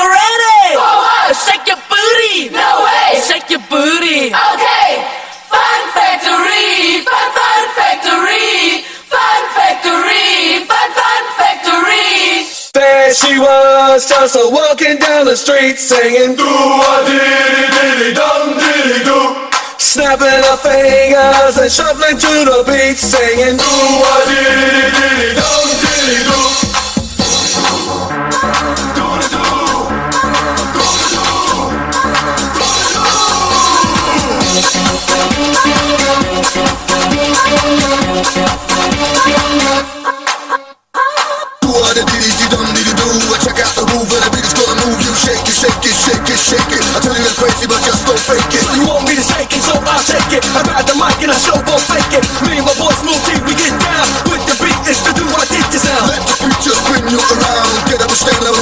you ready? For what? Shake your booty. No way. Shake your booty. Okay. Fun Factory. Fun Fun Factory. Fun Factory. Fun Fun Factory. There she was, just a walking down the street singing do a diddy diddy dum diddy do. Snapping her fingers and shuffling to the beat singing do a diddy diddy dum diddy do.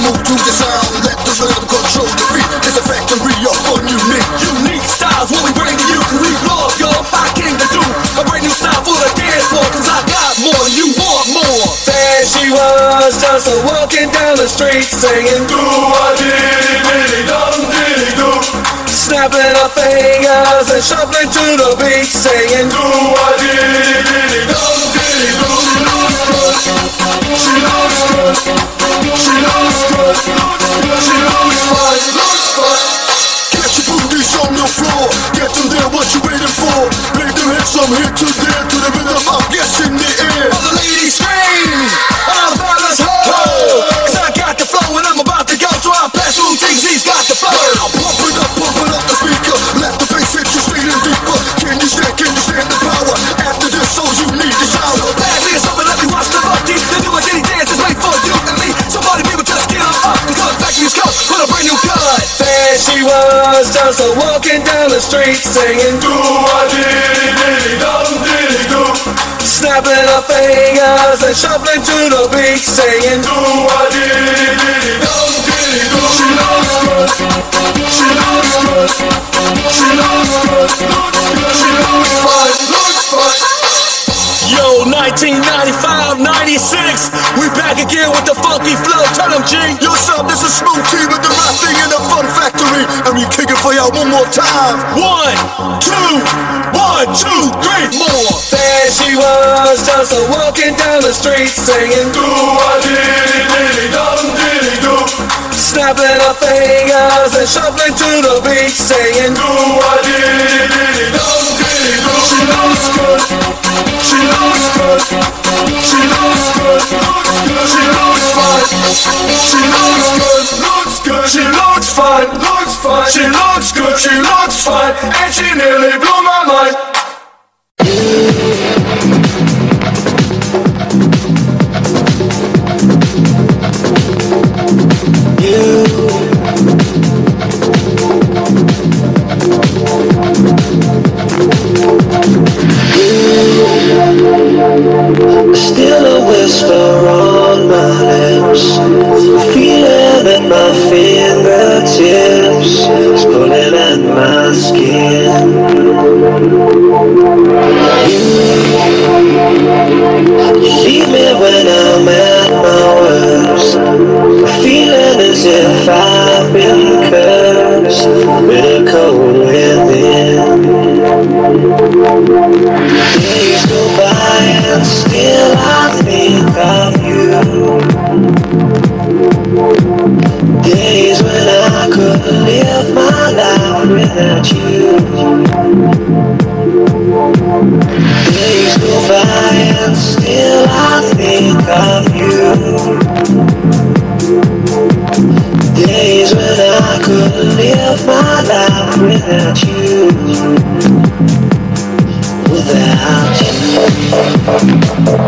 Move to the mic she was, just a walking down the street singing do a diddy dum diddy do. Snapping her fingers and shuffling to the beat singing do a diddy diddy dum diddy do. She looks good. She looks good. She looks good. She looks fine. Looks fine. Get your booties on the floor. Get them there, what you waiting for? Make them hit some hit to there to the rhythm of yes she was, just a walking down the street singing do a diddy diddy dum diddy do. Snapping her fingers and shuffling to the beat singing do a diddy diddy dum diddy do. She looks good. She looks good. She looks good. 1995, 96, we back again with the funky flow. Tell them, G. Yo, sup, this is Smooth T with the rap thing in the Fun Factory. And we kick it for y'all one more time. One, two, one, two, three, more. There she was, just a walking down the street singing do diddy dum diddy do. Snapping her fingers and shuffling to the beat singing do diddy dum diddy do. She looks good. She looks good. She looks good. Looks good. She looks fine. She looks good. Looks good. She looks fine. Looks fine. She looks good. She looks fine. And she nearly blew my mind. Still a whisper on my lips. Feeling at my fingertips. It's pulling at my skin. You leave me when I'm at my worst. Feeling as if I've been without you. Days go by and still I think of you. Days when I couldn't live my life without you. Without you.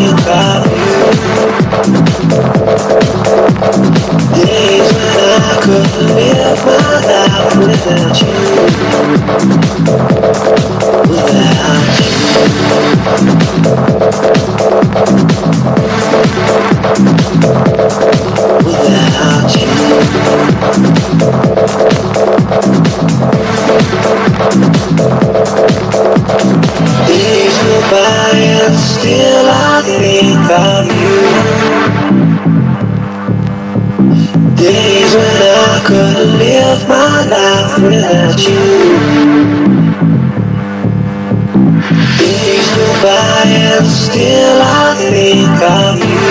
you. Days when I could live my life without you. Without you. Without you Days go by and still I think of you Days when I could live my life without you Days go by and still I think of you.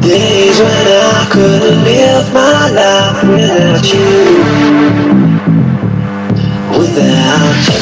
Days when I could live my life without you. Without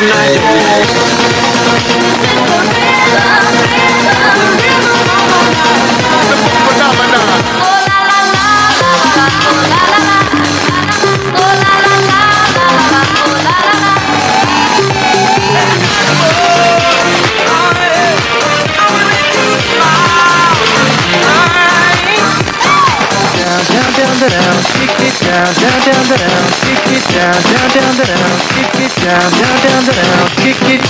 you down, down, down, kick it down, down, down, down, kick it down, down, down, down, kick it down, down, down, down, kick it.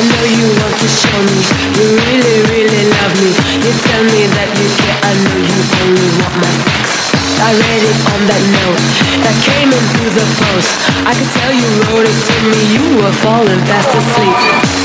I know you want to show me you really, really love me. You tell me that you care. I know you only want my sex. I read it on that note that came in through the post. I could tell you wrote it to me. You were falling fast asleep.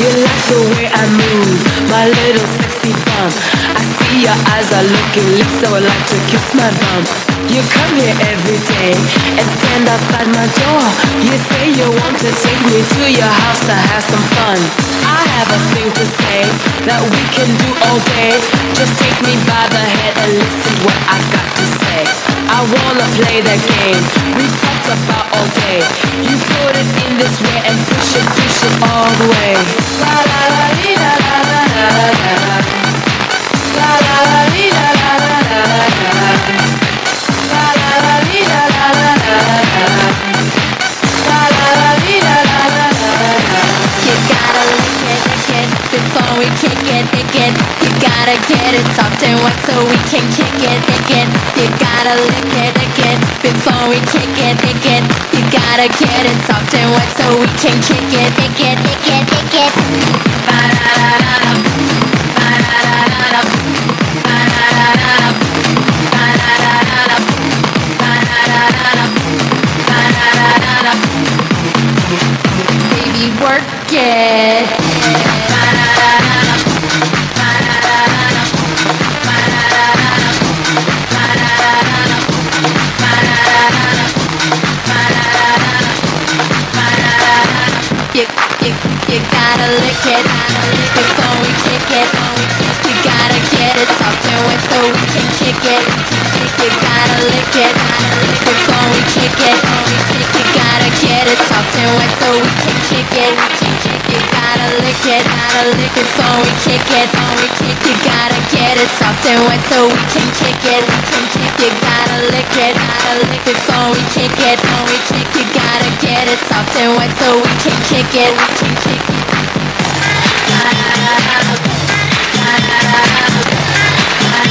You like the way I move, my little sexy bum. I see your eyes are looking lit, so I like to kiss my bum. You come here every day and stand outside my door. You say you want to take me to your house to have some fun. I have a thing to say that we can do all day. Just take me by the head and listen what I got to say. I wanna play that game we talked about all day. You put it in this way and push it, push it all the way. La la la la la la la la la. La la la la la la la la la. La la la la la la la la la. La la la gotta lick it, it before we kick it, lick it. You gotta get it soft and wet so we can kick it, lick it. You gotta lick it, lick it before we kick it, lick it. You gotta get it soft and wet so we can kick it, it, lick it, lick it. Ba-da-da-da-da. Ba-da-da-da-da. Before we kick it. You gotta get it soft and wet so we can kick it. You gotta lick it before we kick it. You gotta get it soft and wet so we can kick it. You gotta lick it, gotta lick it before we kick it. You gotta get it soft and wet so we can kick it. You gotta lick it, gotta lick it before we kick it. You gotta get it soft and wet so we can kick it. We can kick it.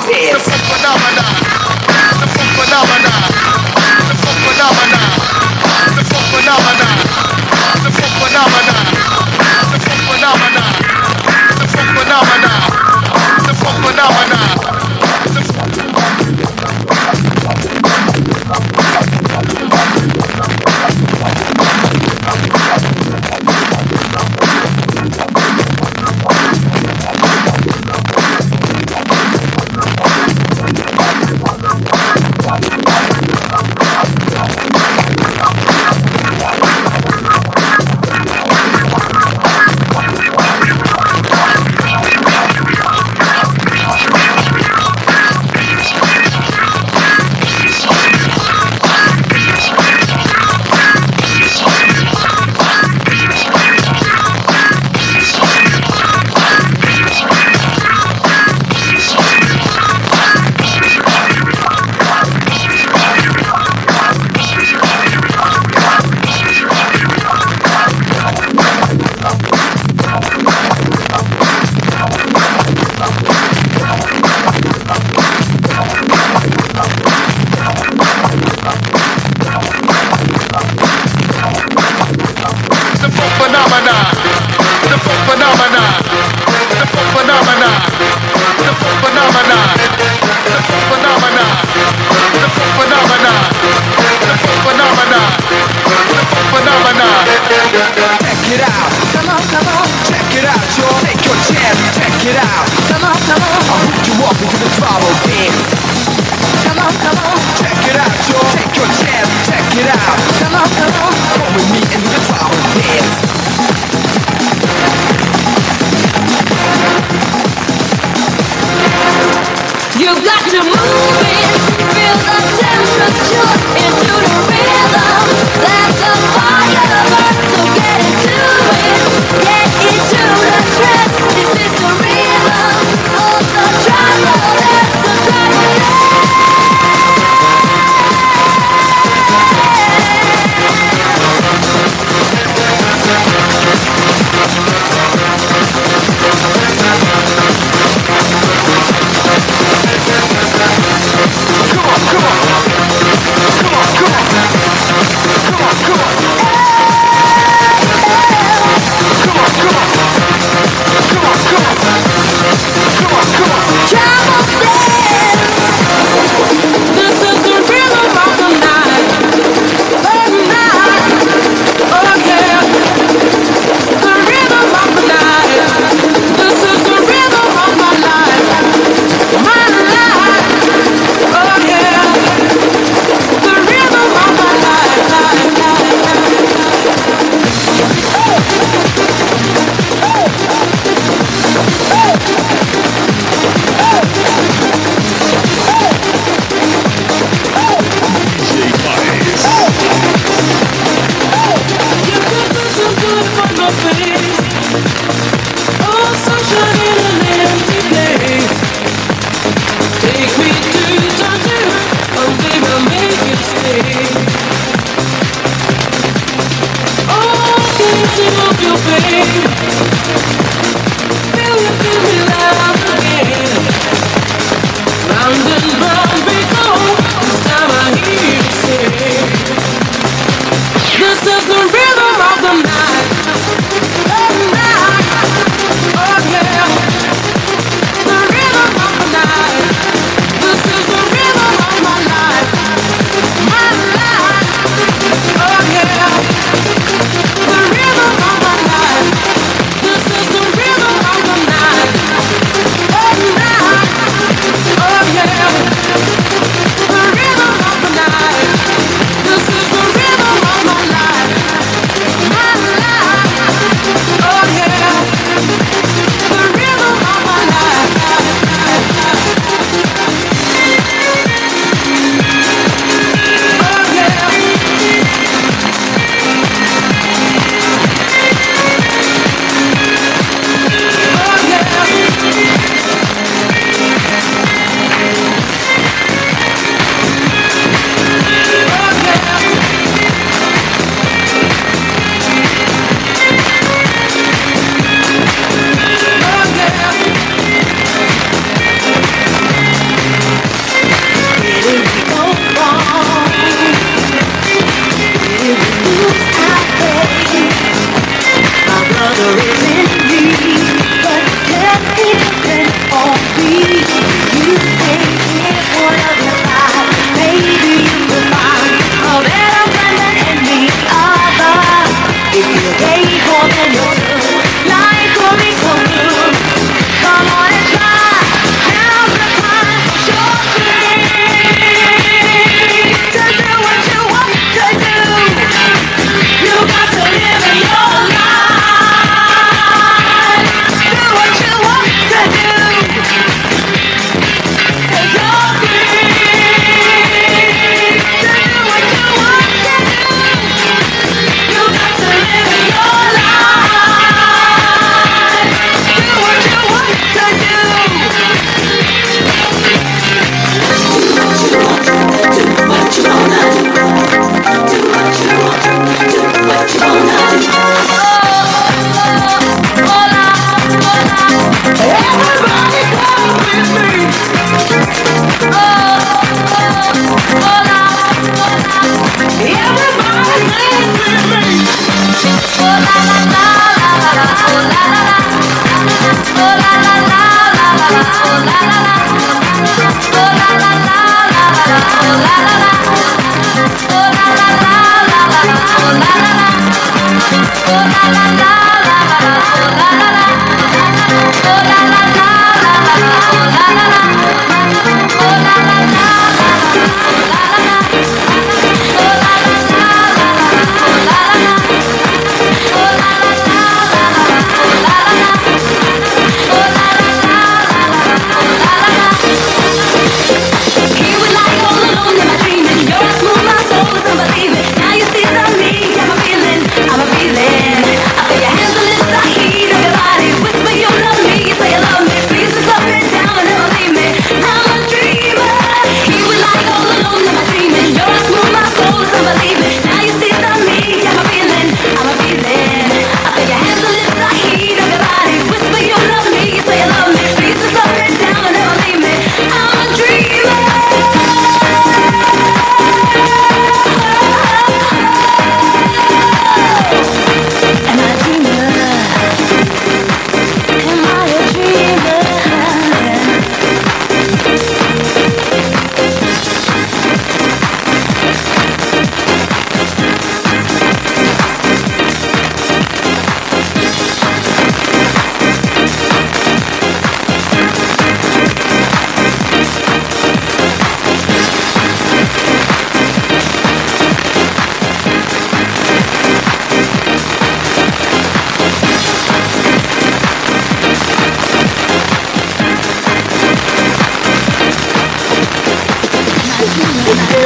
dance.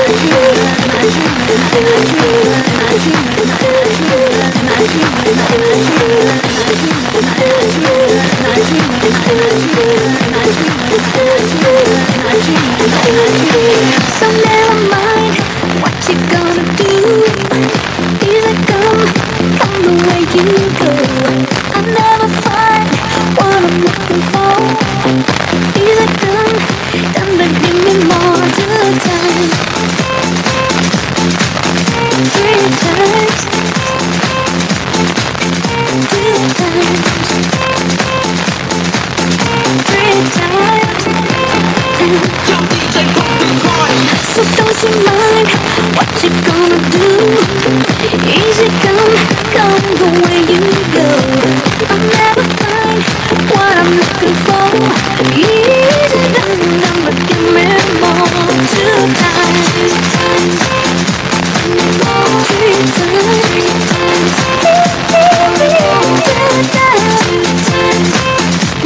Is it done, done but give me more Don't mind what you gonna do? Easy come, come the way you go. I'll never find what I'm looking for. Easy come, but give me more. Two times, three times,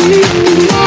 Mm, oh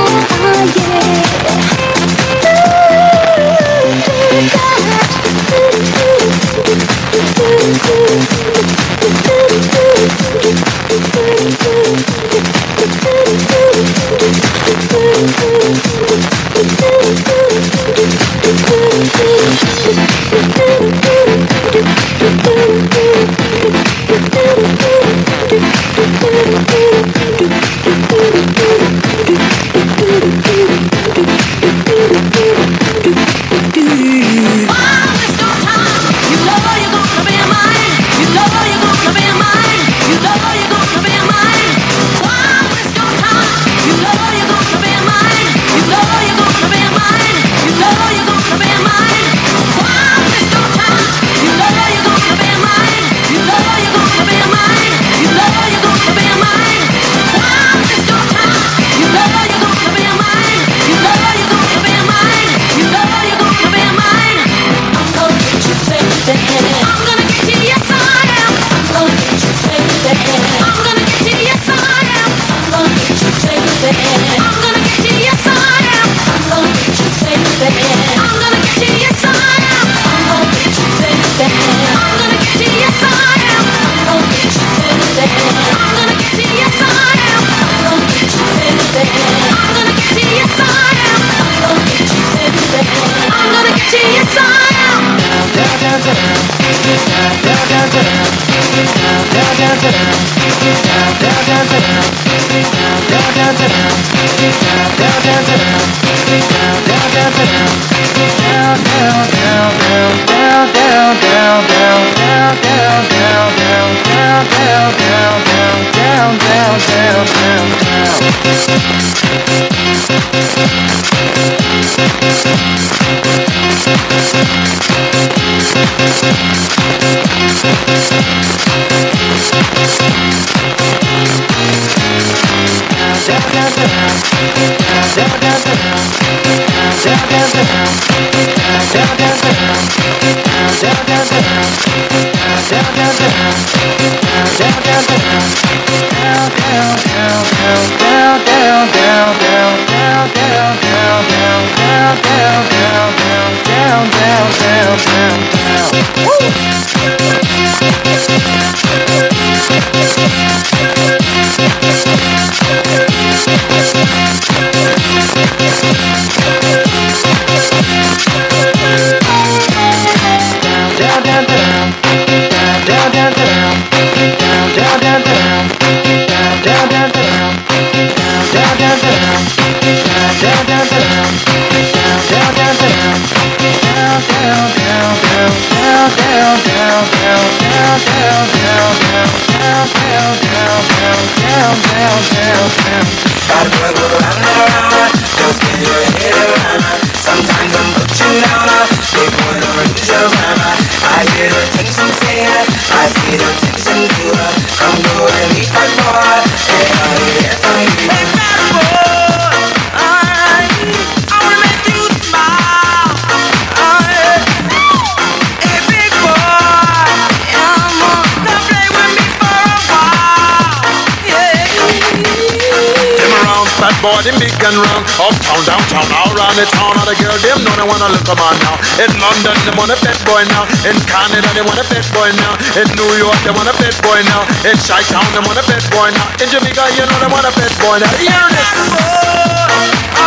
Downtown, all around the town. All the girls, them know they wanna look 'em on now. In London, they want a pet boy now. In Canada, they want a pet boy now. In New York, they want a pet boy now. In Chi-Town, they want a pet boy now. In Jamaica, you know they want a pet boy now. Hear this.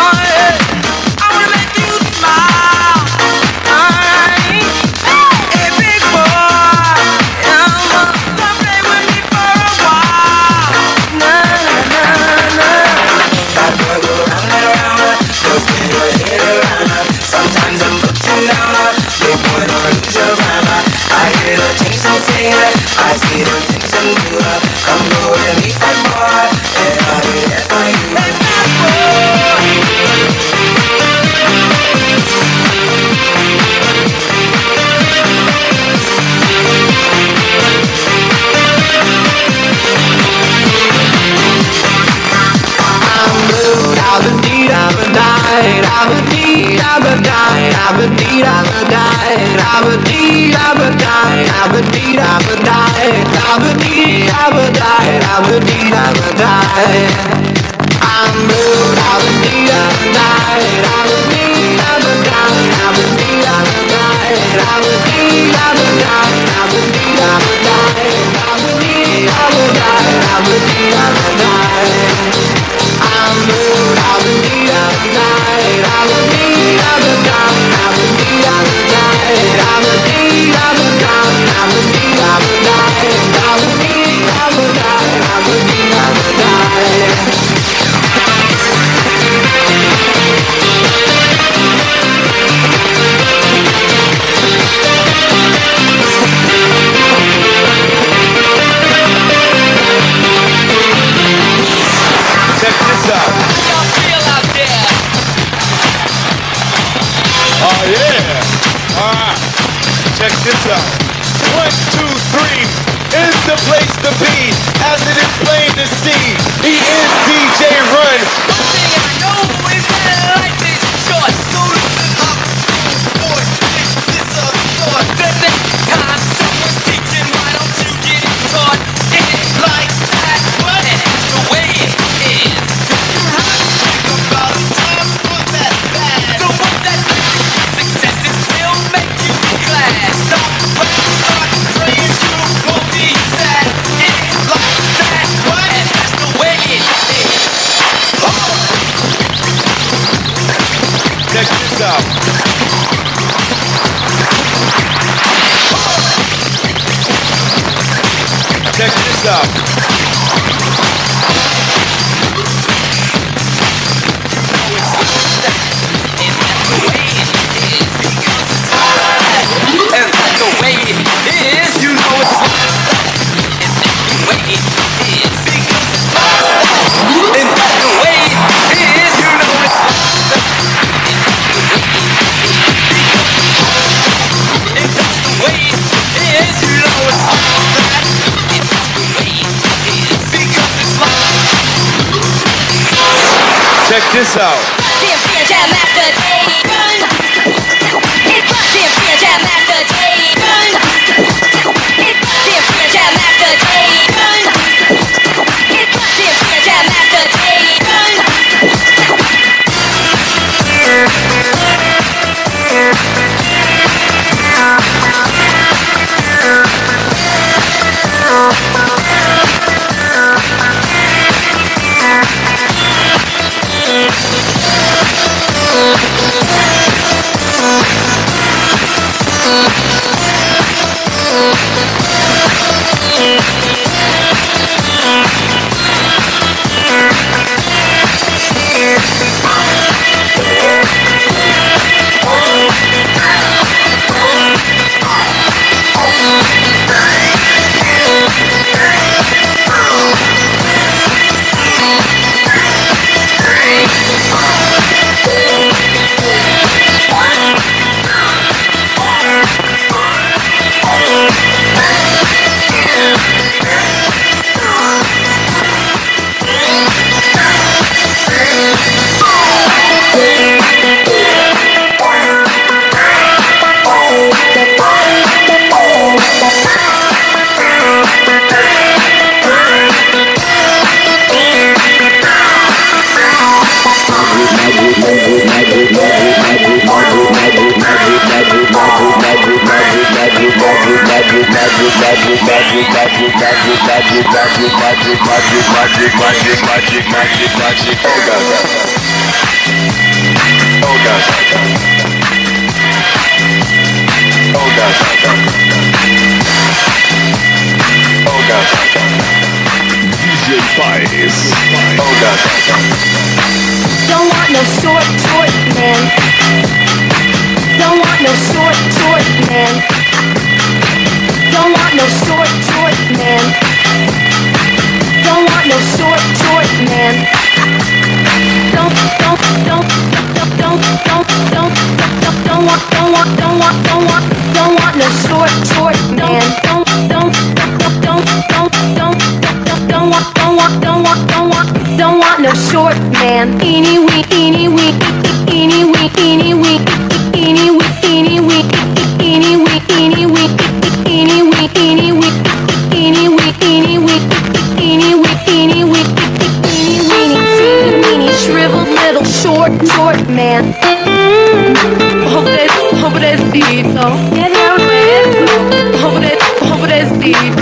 Sometimes died, I'm a deed, I'm a died, I'm a deed, I'm a died, I'm a deed, I'm a died. I'm blue, I'm a need, I'm a died, I'm a need, I'm a died, I'm a need, I'm a I'm a need, a died, I'm a need, A died, place to be. As it is plain to see. He is DJ Run. Check magic, magic, magic, magic, magic, magic, magic, magic, magic, magic, magic, orgasm. Orgasm. Orgasm. Orgasm. DJ Pies. Orgasm. Don't want no short, short man. Don't want no short, short man. Don't want no short, short man. Don't want no short, short man. Don't, don't, don't, don't, don't, don't, don't, don't, don't want, don't want, don't want, don't want, don't want no short, short man. Don't, don't, don't, don't, don't, don't, don't, don't want, don't want, don't want, don't want, don't want no short man. Eeny wee, eeny wee, eeny wee, eeny wee, eeny wee, eeny wee, eeny wee, eeny wee, over that, over that deep, oh. Yeah, over that, over that deep,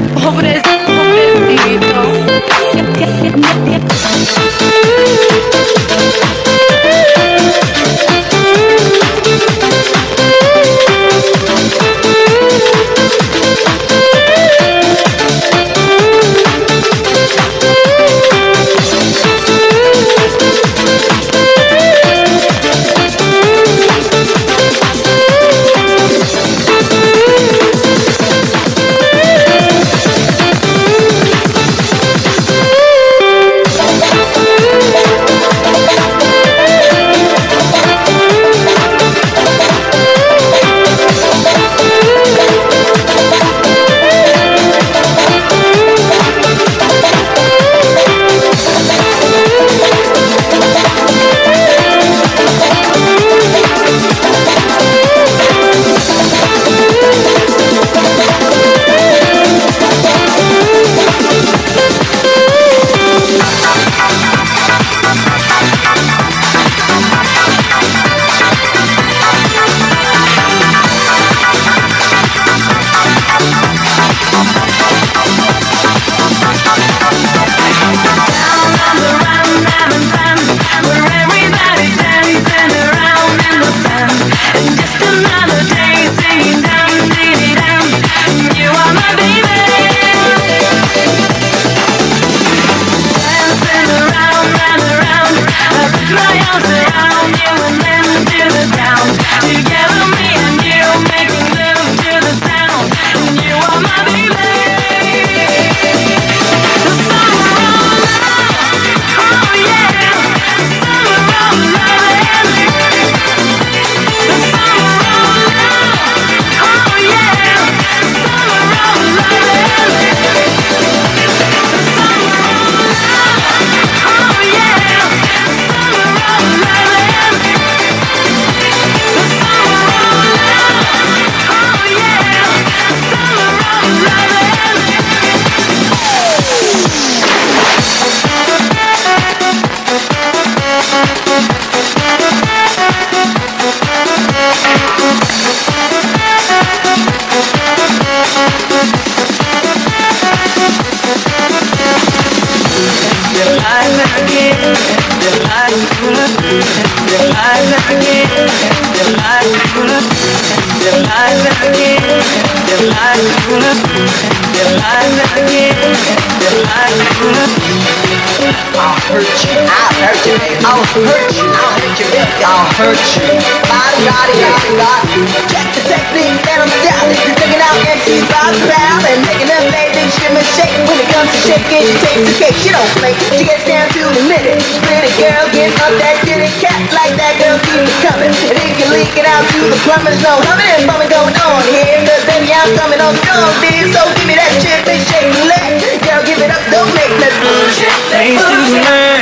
and making them baby shimmer shake. When it comes to shaking, she takes the cake. She don't play, she gets down to the minute. Pretty girl, get up that kitty cat like that girl keep me coming. And if you leak it out to the plumber, there's no humming and bumming going on here. Cause baby, I'm coming on strong, dear. So give me that bitch, shake the leg. Girl, give it up, don't make that bullshit. Things to learn,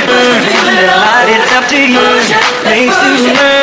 and a lot it's up to you. Things to learn,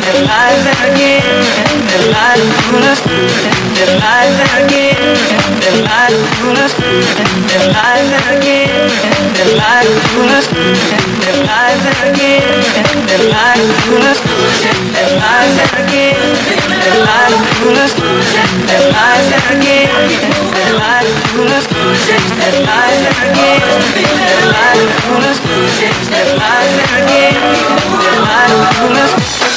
lies again, again, again, again, again, again, again, again.